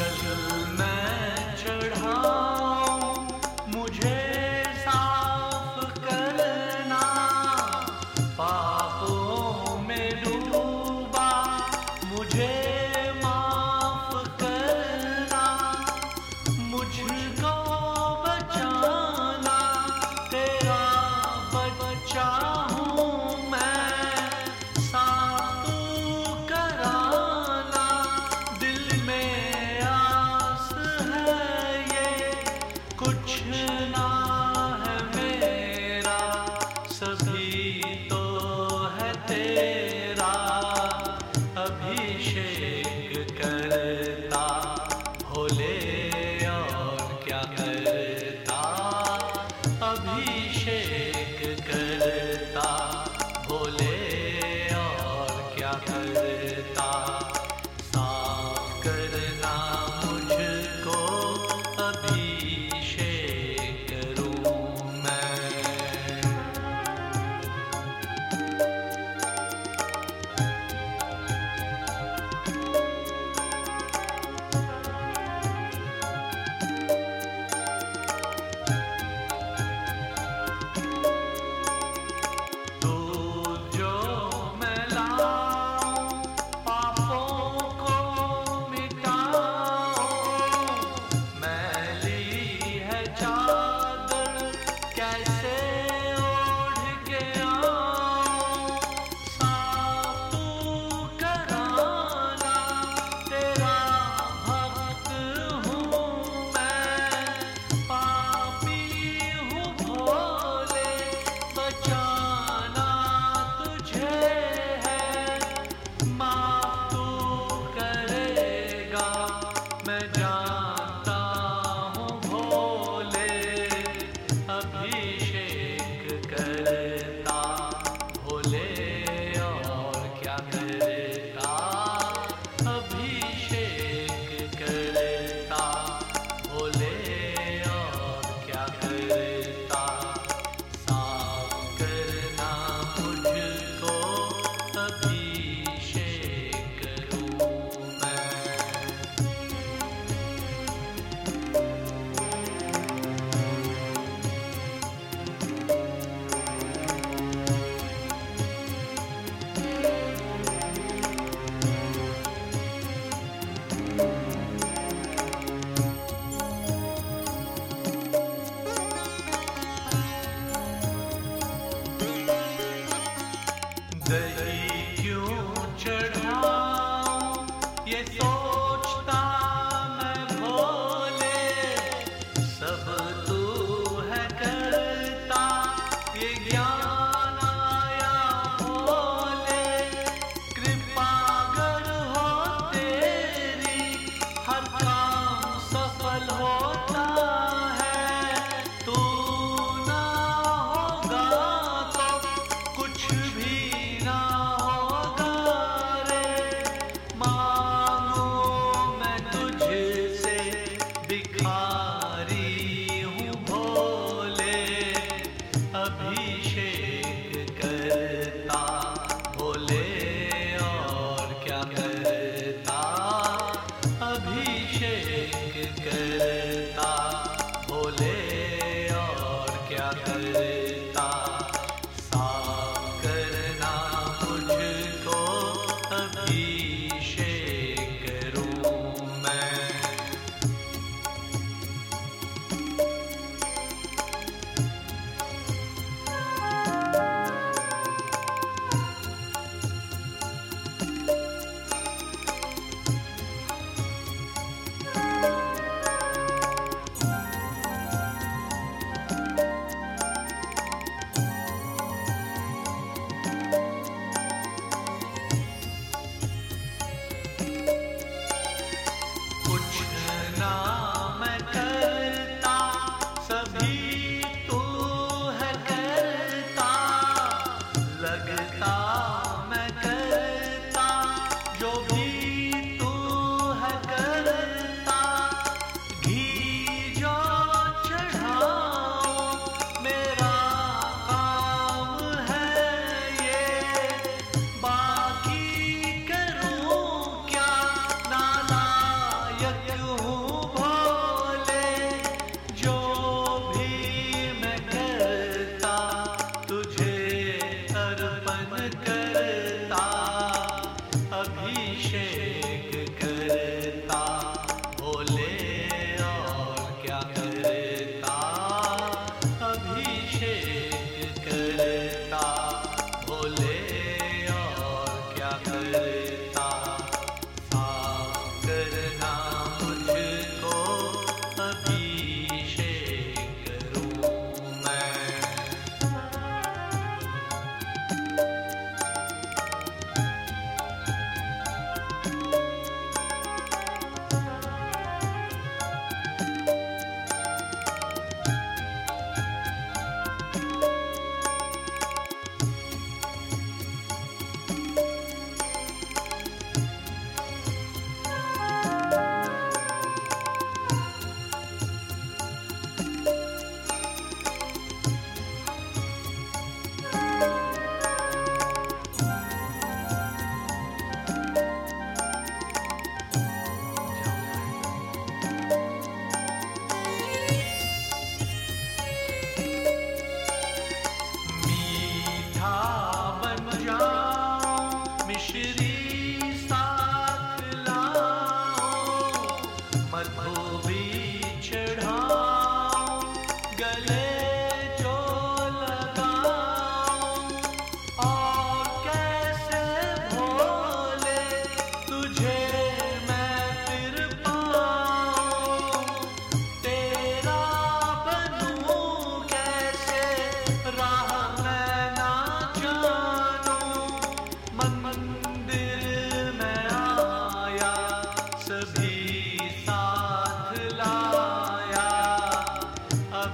जल empiezo अभिषेक कर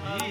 Yeah.